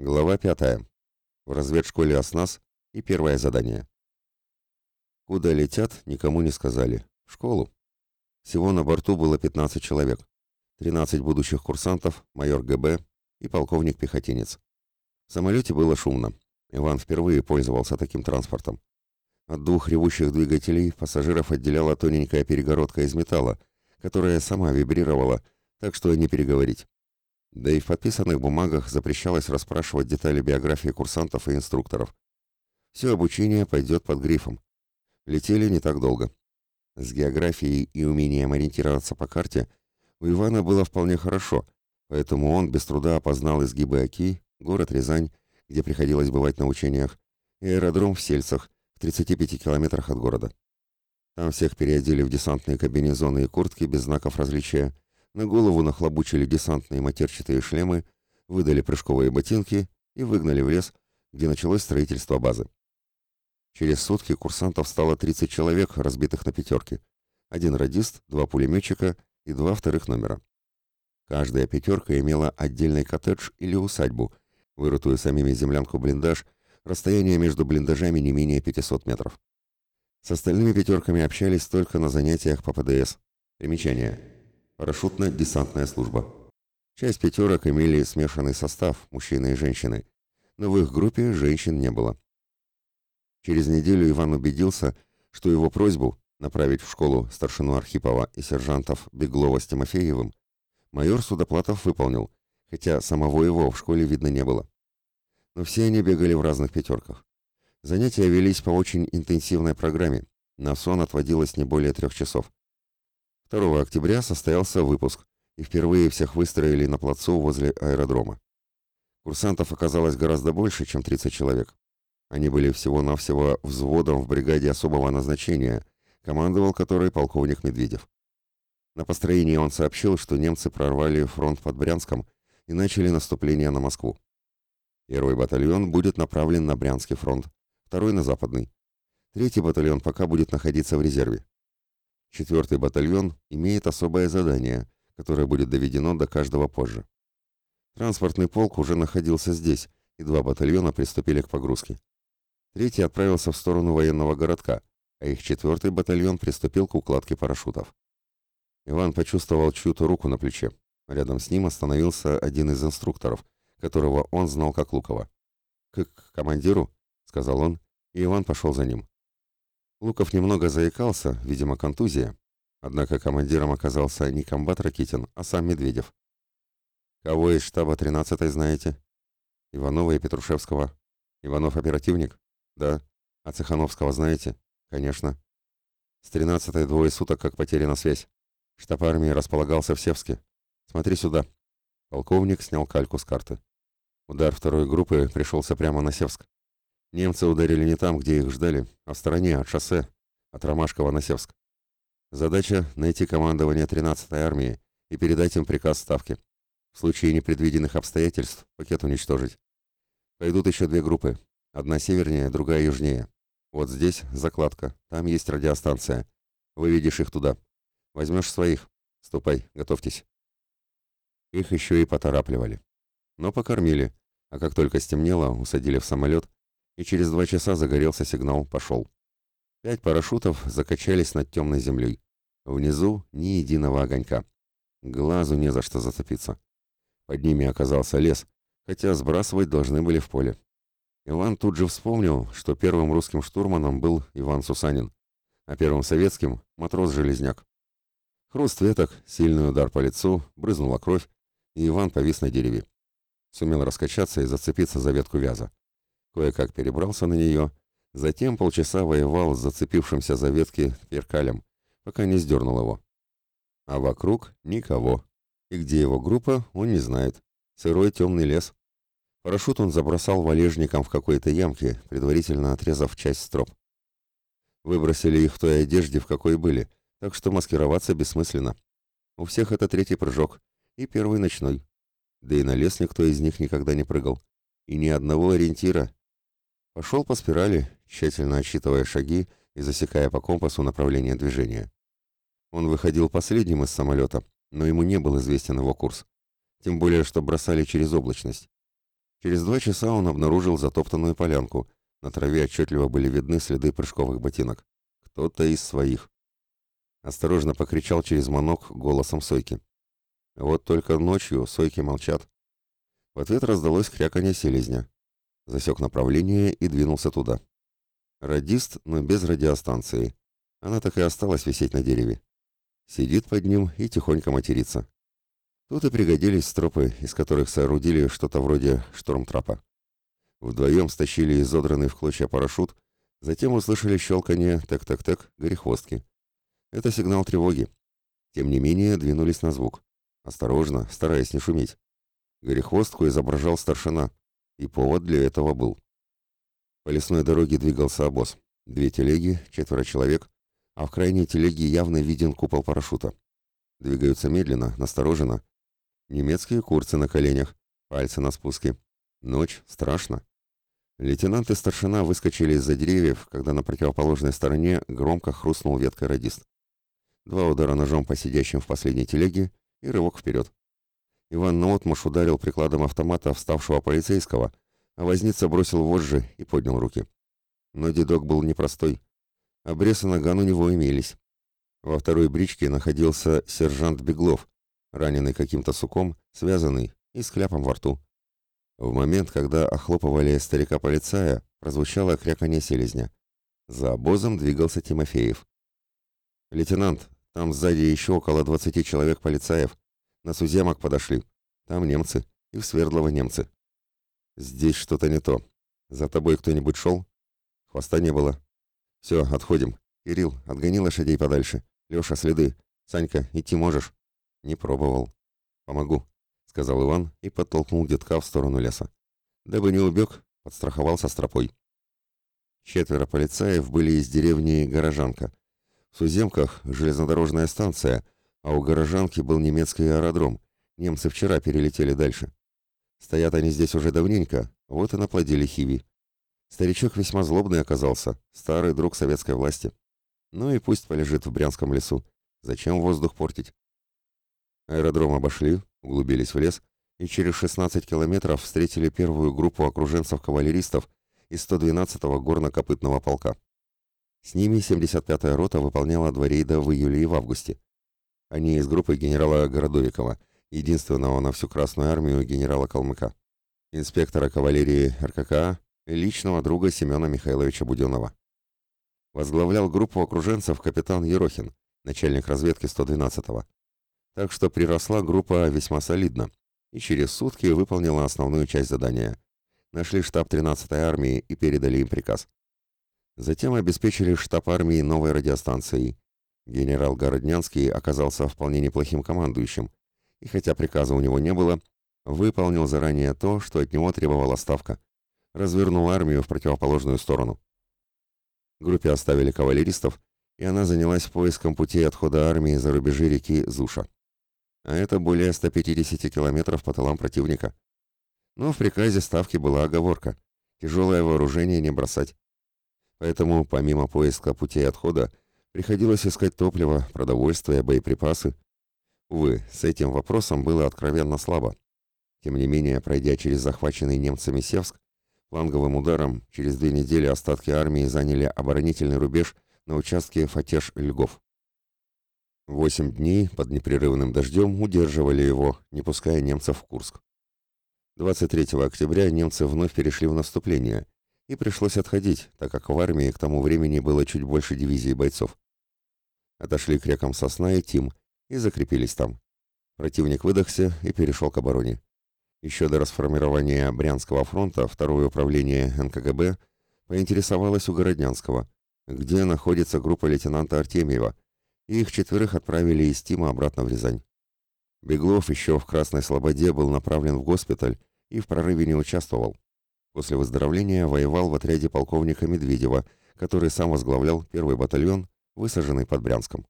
Глава 5. В разведшколе ОСНАС и первое задание. Куда летят, никому не сказали. В школу. Всего на борту было 15 человек. 13 будущих курсантов, майор ГБ и полковник-пехотинец. В самолете было шумно. Иван впервые пользовался таким транспортом. От двух ревущих двигателей пассажиров отделяла тоненькая перегородка из металла, которая сама вибрировала, так что не переговорить. Да и в подписанных бумагах запрещалось расспрашивать детали биографии курсантов и инструкторов. Все обучение пойдет под грифом. Летели не так долго. С географией и умением ориентироваться по карте у Ивана было вполне хорошо, поэтому он без труда опознал изгибы Оки, город Рязань, где приходилось бывать на учениях, и аэродром в Сельцах, в 35 километрах от города. Там всех переодели в десантные кабинезоны и куртки без знаков различия, на голову нахлобучили десантные матерчатые шлемы, выдали прыжковые ботинки и выгнали в лес, где началось строительство базы. Через сутки курсантов стало 30 человек, разбитых на пятерки. Один радист, два пулеметчика и два вторых номера. Каждая пятерка имела отдельный коттедж или усадьбу, вырытую самими землянку-блиндаж, расстояние между блиндажами не менее 500 метров. С остальными пятерками общались только на занятиях по ПДС. Примечание. Парашютно-десантная служба. Часть пятерок имели смешанный состав, мужчины и женщины, но в их группе женщин не было. Через неделю Иван убедился, что его просьбу направить в школу старшину Архипова и сержантов Беглова с Тимофеевым майор Судоплатов выполнил, хотя самого его в школе видно не было. Но все они бегали в разных пятерках. Занятия велись по очень интенсивной программе, на сон отводилось не более трех часов. 2 октября состоялся выпуск, и впервые всех выстроили на плацу возле аэродрома. Курсантов оказалось гораздо больше, чем 30 человек. Они были всего-навсего взводом в бригаде особого назначения, командовал которой полковник Медведев. На построении он сообщил, что немцы прорвали фронт под Брянском и начали наступление на Москву. Первый батальон будет направлен на Брянский фронт, второй на Западный. Третий батальон пока будет находиться в резерве. Четвертый батальон имеет особое задание, которое будет доведено до каждого позже. Транспортный полк уже находился здесь, и два батальона приступили к погрузке. Третий отправился в сторону военного городка, а их четвертый батальон приступил к укладке парашютов. Иван почувствовал чью-то руку на плече. Рядом с ним остановился один из инструкторов, которого он знал как Лукова. «К командиру?» — сказал он, и Иван пошел за ним. Луков немного заикался, видимо, контузия. Однако командиром оказался не комбат Ракитин, а сам Медведев. «Кого из штаба 13-й знаете?» «Иванова и Петрушевского». «Иванов оперативник?» «Да». «А Цехановского знаете?» «Конечно». «С 13-й двое суток как потеряна связь. Штаб армии располагался в Севске. Смотри сюда». Полковник снял кальку с карты. Удар второй группы пришелся прямо на Севск. Немцы ударили не там, где их ждали, а в стороне, от шоссе, от Ромашкова на Севск. Задача — найти командование 13-й армии и передать им приказ ставки. В случае непредвиденных обстоятельств пакет уничтожить. Пойдут еще две группы. Одна севернее, другая южнее. Вот здесь закладка, там есть радиостанция. Выведешь их туда. Возьмешь своих. Ступай, готовьтесь. Их еще и поторапливали. Но покормили, а как только стемнело, усадили в самолет и через два часа загорелся сигнал «Пошел». Пять парашютов закачались над темной землей. Внизу ни единого огонька. Глазу не за что зацепиться. Под ними оказался лес, хотя сбрасывать должны были в поле. Иван тут же вспомнил, что первым русским штурманом был Иван Сусанин, а первым советским — матрос-железняк. Хруст веток, сильный удар по лицу, брызнула кровь, и Иван повис на дереве. Сумел раскачаться и зацепиться за ветку вяза кое-как перебрался на нее, затем полчаса воевал с зацепившимся за ветки перкалем, пока не сдернул его. А вокруг никого. И где его группа, он не знает. Сырой темный лес. Парашют он забросал валежником в какой-то ямке, предварительно отрезав часть строп. Выбросили их в той одежде, в какой были, так что маскироваться бессмысленно. У всех это третий прыжок и первый ночной. Да и на лес никто из них никогда не прыгал. И ни одного ориентира, Пошел по спирали, тщательно отсчитывая шаги и засекая по компасу направление движения. Он выходил последним из самолета, но ему не был известен его курс. Тем более, что бросали через облачность. Через два часа он обнаружил затоптанную полянку. На траве отчетливо были видны следы прыжковых ботинок. Кто-то из своих. Осторожно покричал через манок голосом Сойки. Вот только ночью Сойки молчат. В ответ раздалось кряканье селезня. Засек направление и двинулся туда. Радист, но без радиостанции. Она так и осталась висеть на дереве. Сидит под ним и тихонько матерится. Тут и пригодились стропы, из которых соорудили что-то вроде штормтрапа. Вдвоем стащили изодранный в клочья парашют, затем услышали щелканье «так-так-так» горехвостки. Это сигнал тревоги. Тем не менее, двинулись на звук. Осторожно, стараясь не шуметь. Горехвостку изображал старшина, и повод для этого был. По лесной дороге двигался обоз. Две телеги, четверо человек, а в крайней телеге явно виден купол парашюта. Двигаются медленно, настороженно, Немецкие курцы на коленях, пальцы на спуске. Ночь, страшно. Лейтенант и старшина выскочили из-за деревьев, когда на противоположной стороне громко хрустнул веткой радист. Два удара ножом по сидящим в последней телеге и рывок вперед. Иван наотмашь ударил прикладом автомата вставшего полицейского, а возница бросил вожжи и поднял руки. Но дедок был непростой. Обрез и наган него имелись. Во второй бричке находился сержант Беглов, раненый каким-то суком, связанный и с кляпом во рту. В момент, когда охлопывали старика-полицая, прозвучало кряканье селезня. За обозом двигался Тимофеев. «Лейтенант, там сзади еще около двадцати человек полицаев. На Суземок подошли. Там немцы. И в Свердлово немцы. Здесь что-то не то. За тобой кто-нибудь шел? Хвоста не было. Все, отходим. Кирилл, отгони лошадей подальше. Леша, следы. Санька, идти можешь?» «Не пробовал. Помогу», — сказал Иван и подтолкнул детка в сторону леса. Дабы не убег, подстраховался стропой. Четверо полицаев были из деревни Горожанка. В Суземках железнодорожная станция, а у Горожанки был немецкий аэродром. Немцы вчера перелетели дальше. Стоят они здесь уже давненько, вот и наплодили Хиви. Старичок весьма злобный оказался, старый друг советской власти. Ну и пусть полежит в Брянском лесу. Зачем воздух портить? Аэродром обошли, углубились в лес и через 16 километров встретили первую группу окруженцев-кавалеристов из 112-го горно-копытного полка. С ними 75-я рота выполняла два рейда в июле и в августе. Они из группы генерала Городовикова, единственного на всю Красную армию генерала Калмыка, инспектора кавалерии РККА и личного друга Семена Михайловича Буденова. Возглавлял группу окруженцев капитан Ерохин, начальник разведки 112-го. Так что приросла группа весьма солидно и через сутки выполнила основную часть задания. Нашли штаб 13-й армии и передали им приказ. Затем обеспечили штаб армии новой радиостанцией. Генерал Городнянский оказался вполне неплохим командующим, и хотя приказа у него не было, выполнил заранее то, что от него требовала Ставка. Развернул армию в противоположную сторону. Группе оставили кавалеристов, и она занялась поиском путей отхода армии за рубежи реки Зуша а это более 150 километров по тылам противника. Но в приказе Ставки была оговорка – тяжелое вооружение не бросать. Поэтому, помимо поиска путей отхода, приходилось искать топливо, продовольствие, боеприпасы. Увы, с этим вопросом было откровенно слабо. Тем не менее, пройдя через захваченный немцами Севск, фланговым ударом через две недели остатки армии заняли оборонительный рубеж на участке Фатеж-Льгов. Восемь дней под непрерывным дождем удерживали его, не пуская немцев в Курск. 23 октября немцы вновь перешли в наступление, и пришлось отходить, так как в армии к тому времени было чуть больше дивизии бойцов. Отошли к рекам Сосна и Тим и закрепились там. Противник выдохся и перешел к обороне. Еще до расформирования Брянского фронта второе управление НКГБ поинтересовалось у Городнянского, где находится группа лейтенанта Артемьева, и их четверых отправили из Тима обратно в Рязань. Беглов еще в Красной Слободе был направлен в госпиталь и в прорыве не участвовал. После выздоровления воевал в отряде полковника Медведева, который сам возглавлял первый батальон, высаженный под Брянском.